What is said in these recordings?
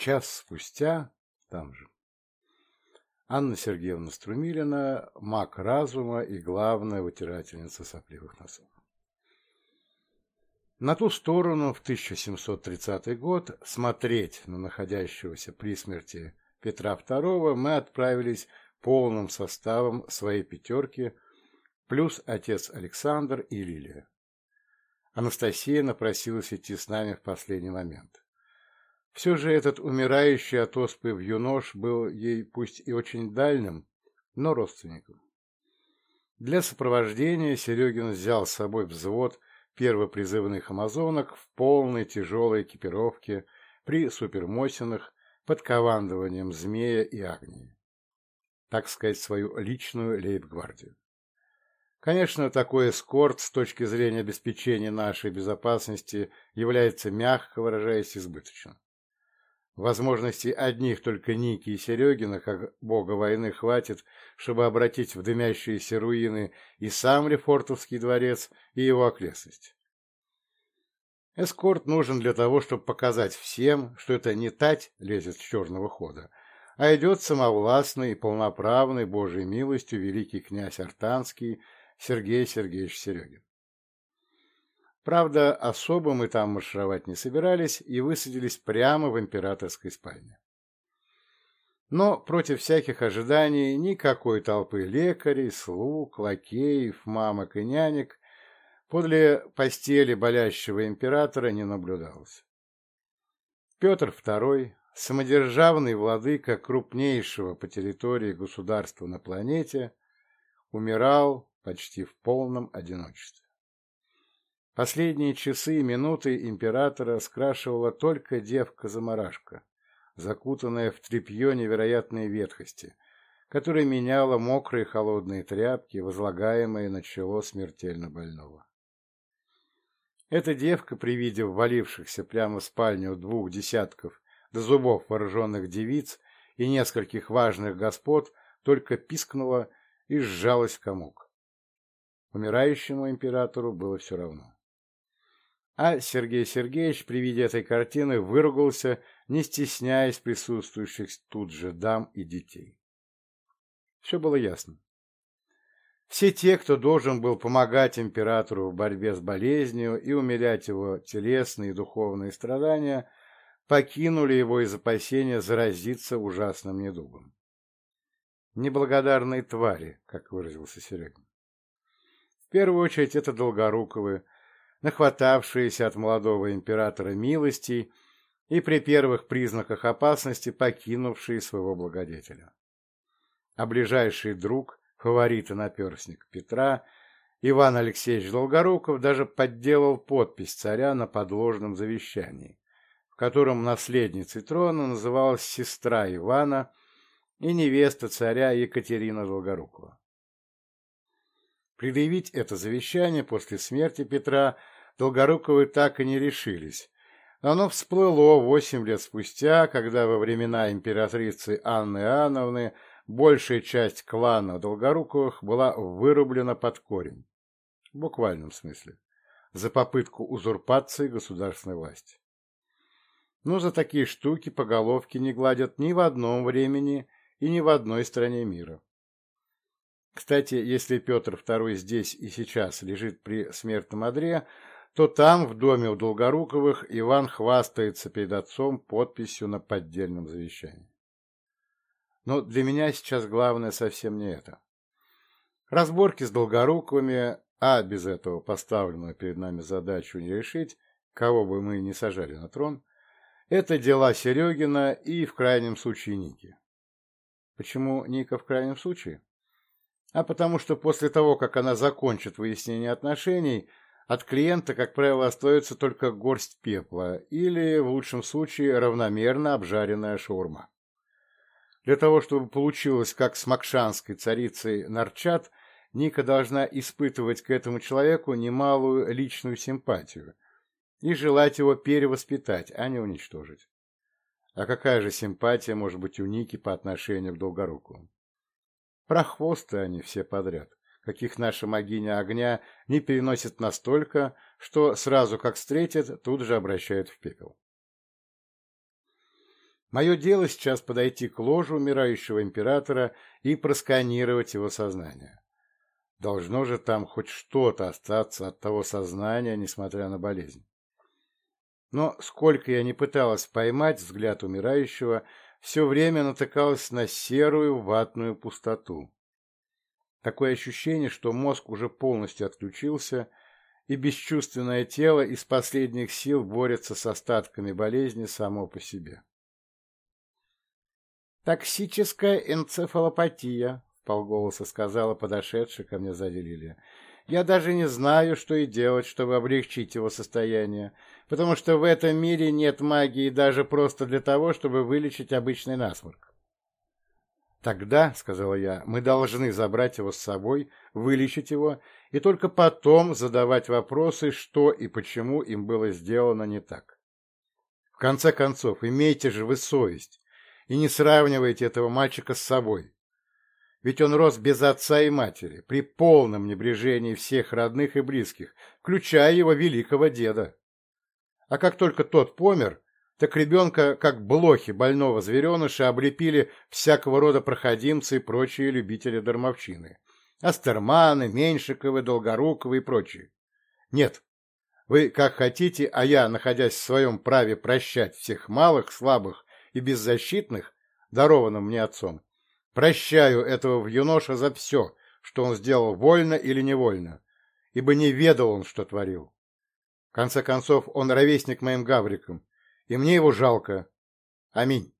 Час спустя, там же, Анна Сергеевна Струмилина, маг разума и главная вытирательница сопливых носов. На ту сторону в 1730 год смотреть на находящегося при смерти Петра II мы отправились полным составом своей пятерки, плюс отец Александр и Лилия. Анастасия напросилась идти с нами в последний момент. Все же этот умирающий от оспы юнош был ей пусть и очень дальним, но родственником. Для сопровождения Серегин взял с собой взвод первопризывных амазонок в полной тяжелой экипировке при супермосинах под командованием Змея и Агнии. Так сказать, свою личную лейб-гвардию. Конечно, такой эскорт с точки зрения обеспечения нашей безопасности является, мягко выражаясь, избыточным. Возможностей одних только Ники и Серегина, как бога войны, хватит, чтобы обратить в дымящиеся руины и сам Лефортовский дворец, и его окрестность. Эскорт нужен для того, чтобы показать всем, что это не тать лезет с черного хода, а идет самовластный и полноправный Божьей милостью великий князь Артанский Сергей Сергеевич Серегин. Правда, особо мы там маршировать не собирались и высадились прямо в императорской спальне. Но против всяких ожиданий никакой толпы лекарей, слуг, лакеев, мамок и нянек подле постели болящего императора не наблюдалось. Петр II, самодержавный владыка крупнейшего по территории государства на планете, умирал почти в полном одиночестве. Последние часы и минуты императора скрашивала только девка-замарашка, закутанная в тряпье невероятной ветхости, которая меняла мокрые холодные тряпки, возлагаемые на чело смертельно больного. Эта девка, при виде ввалившихся прямо в спальню двух десятков до зубов вооруженных девиц и нескольких важных господ, только пискнула и сжалась в комок. Умирающему императору было все равно. А Сергей Сергеевич при виде этой картины выругался, не стесняясь присутствующих тут же дам и детей. Все было ясно. Все те, кто должен был помогать императору в борьбе с болезнью и умерять его телесные и духовные страдания, покинули его из опасения заразиться ужасным недугом. Неблагодарные твари, как выразился Серегин. В первую очередь это Долгоруковы, нахватавшиеся от молодого императора милостей и при первых признаках опасности покинувшие своего благодетеля. А ближайший друг, фаворит и наперсник Петра, Иван Алексеевич Долгоруков даже подделал подпись царя на подложном завещании, в котором наследницей трона называлась сестра Ивана и невеста царя Екатерина Долгорукова. Предъявить это завещание после смерти Петра Долгоруковы так и не решились. Оно всплыло восемь лет спустя, когда во времена императрицы Анны Иоанновны большая часть клана Долгоруковых была вырублена под корень. В буквальном смысле. За попытку узурпации государственной власти. Но за такие штуки по головке не гладят ни в одном времени и ни в одной стране мира. Кстати, если Петр II здесь и сейчас лежит при смертном одре, то там, в доме у Долгоруковых, Иван хвастается перед отцом подписью на поддельном завещании. Но для меня сейчас главное совсем не это. Разборки с Долгоруковыми, а без этого поставленную перед нами задачу не решить, кого бы мы ни сажали на трон, это дела Серегина и, в крайнем случае, Ники. Почему Ника в крайнем случае? А потому что после того, как она закончит выяснение отношений, от клиента, как правило, остается только горсть пепла или, в лучшем случае, равномерно обжаренная шаурма. Для того, чтобы получилось, как с макшанской царицей Нарчат, Ника должна испытывать к этому человеку немалую личную симпатию и желать его перевоспитать, а не уничтожить. А какая же симпатия может быть у Ники по отношению к Долгоруку? Прохвосты они все подряд, каких наша могиня огня не переносит настолько, что сразу как встретят, тут же обращают в пепел. Мое дело сейчас подойти к ложу умирающего императора и просканировать его сознание. Должно же там хоть что-то остаться от того сознания, несмотря на болезнь. Но сколько я не пыталась поймать взгляд умирающего, все время натыкалась на серую ватную пустоту. Такое ощущение, что мозг уже полностью отключился, и бесчувственное тело из последних сил борется с остатками болезни само по себе. «Токсическая энцефалопатия», — полголоса сказала подошедшая ко мне сзади Лилия. «Я даже не знаю, что и делать, чтобы облегчить его состояние, потому что в этом мире нет магии даже просто для того, чтобы вылечить обычный насморк». «Тогда, — сказала я, — мы должны забрать его с собой, вылечить его, и только потом задавать вопросы, что и почему им было сделано не так. В конце концов, имейте же вы совесть и не сравнивайте этого мальчика с собой. Ведь он рос без отца и матери, при полном небрежении всех родных и близких, включая его великого деда. А как только тот помер, так ребенка, как блохи больного звереныша, облепили всякого рода проходимцы и прочие любители дармовщины. Астерманы, Меньшиковы, Долгоруковы и прочие. Нет, вы как хотите, а я, находясь в своем праве прощать всех малых, слабых и беззащитных, дарованным мне отцом, прощаю этого юноша за все, что он сделал вольно или невольно, ибо не ведал он, что творил. В конце концов, он ровесник моим гаврикам, и мне его жалко. Аминь.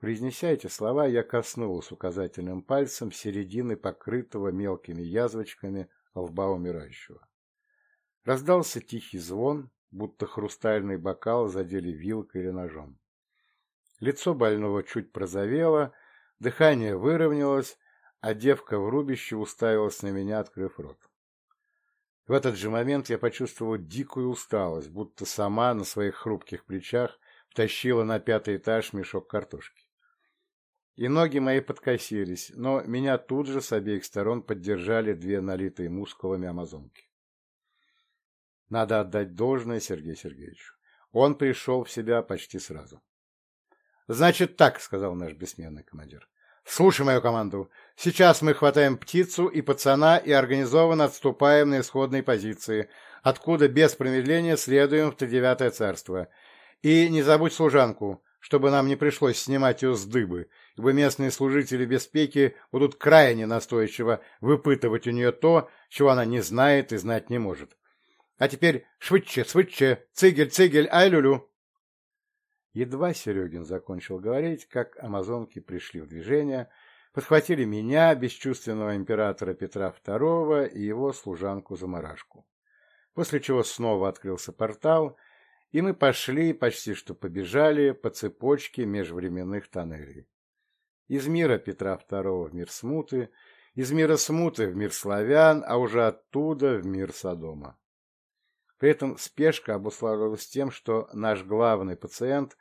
Произнеся эти слова, я коснулась указательным пальцем середины покрытого мелкими язвочками лба умирающего. Раздался тихий звон, будто хрустальный бокал задели вилкой или ножом. Лицо больного чуть прозовело, дыхание выровнялось, а девка в рубище уставилась на меня, открыв рот. В этот же момент я почувствовал дикую усталость, будто сама на своих хрупких плечах тащила на пятый этаж мешок картошки. И ноги мои подкосились, но меня тут же с обеих сторон поддержали две налитые мускулами амазонки. Надо отдать должное Сергею Сергеевичу. Он пришел в себя почти сразу. «Значит так», — сказал наш бессменный командир. «Слушай мою команду. Сейчас мы хватаем птицу и пацана и организованно отступаем на исходные позиции, откуда без промедления следуем в тридевятое царство. И не забудь служанку, чтобы нам не пришлось снимать ее с дыбы, ибо местные служители беспеки будут крайне настойчиво выпытывать у нее то, чего она не знает и знать не может. А теперь швыдче, швыдче, цигель, цигель, ай люлю. Едва Серегин закончил говорить, как амазонки пришли в движение, подхватили меня, бесчувственного императора Петра II и его служанку-замарашку. После чего снова открылся портал, и мы пошли, почти что побежали, по цепочке межвременных тоннелей. Из мира Петра II в мир смуты, из мира смуты в мир славян, а уже оттуда в мир Содома. При этом спешка обуславливалась тем, что наш главный пациент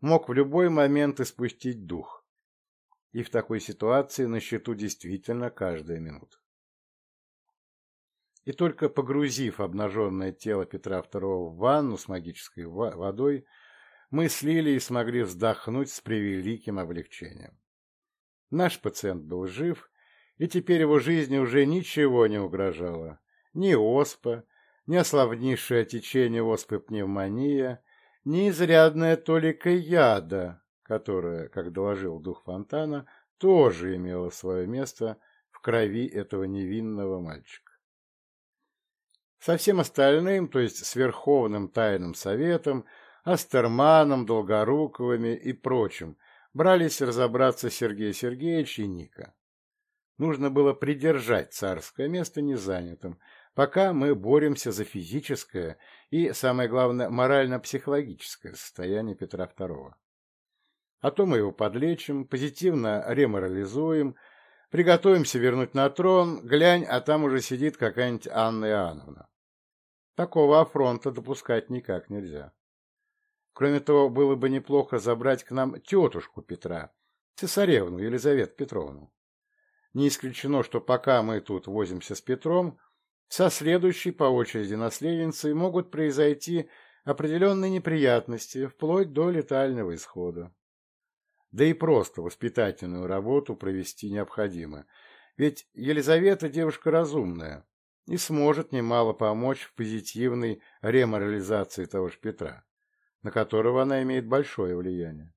мог в любой момент испустить дух. И в такой ситуации на счету действительно каждая минута. И только погрузив обнаженное тело Петра II в ванну с магической водой, мы слили и смогли вздохнуть с превеликим облегчением. Наш пациент был жив, и теперь его жизни уже ничего не угрожало. Ни оспа, ни ослабнейшее течение оспы пневмония, ни изрядная толика яда, которая, как доложил дух фонтана, тоже имела свое место в крови этого невинного мальчика. Со всем остальным, то есть с Верховным Тайным Советом, Астерманом, Долгоруковыми и прочим, брались разобраться Сергей Сергеевич и Ника. Нужно было придержать царское место незанятым, пока мы боремся за физическое и, самое главное, морально-психологическое состояние Петра II. А то мы его подлечим, позитивно реморализуем, приготовимся вернуть на трон, глянь, а там уже сидит какая-нибудь Анна Иоанновна. Такого афронта допускать никак нельзя. Кроме того, было бы неплохо забрать к нам тетушку Петра, цесаревну Елизавету Петровну. Не исключено, что пока мы тут возимся с Петром, со следующей по очереди наследницей могут произойти определенные неприятности, вплоть до летального исхода. Да и просто воспитательную работу провести необходимо, ведь Елизавета девушка разумная и сможет немало помочь в позитивной реморализации того же Петра, на которого она имеет большое влияние.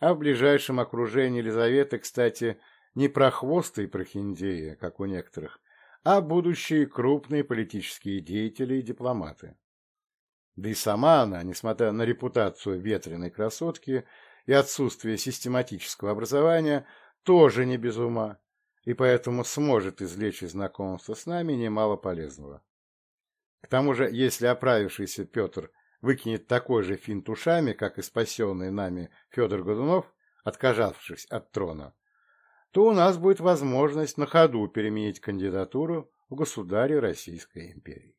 А в ближайшем окружении Елизаветы, кстати, не прохвосты и прохиндеи, как у некоторых, а будущие крупные политические деятели и дипломаты. Да и сама она, несмотря на репутацию ветреной красотки и отсутствие систематического образования, тоже не без ума, и поэтому сможет извлечь из знакомства с нами немало полезного. К тому же, если оправившийся Петр выкинет такой же финт ушами, как и спасенный нами Федор Годунов, отказавшись от трона, то у нас будет возможность на ходу переменить кандидатуру в государе Российской империи.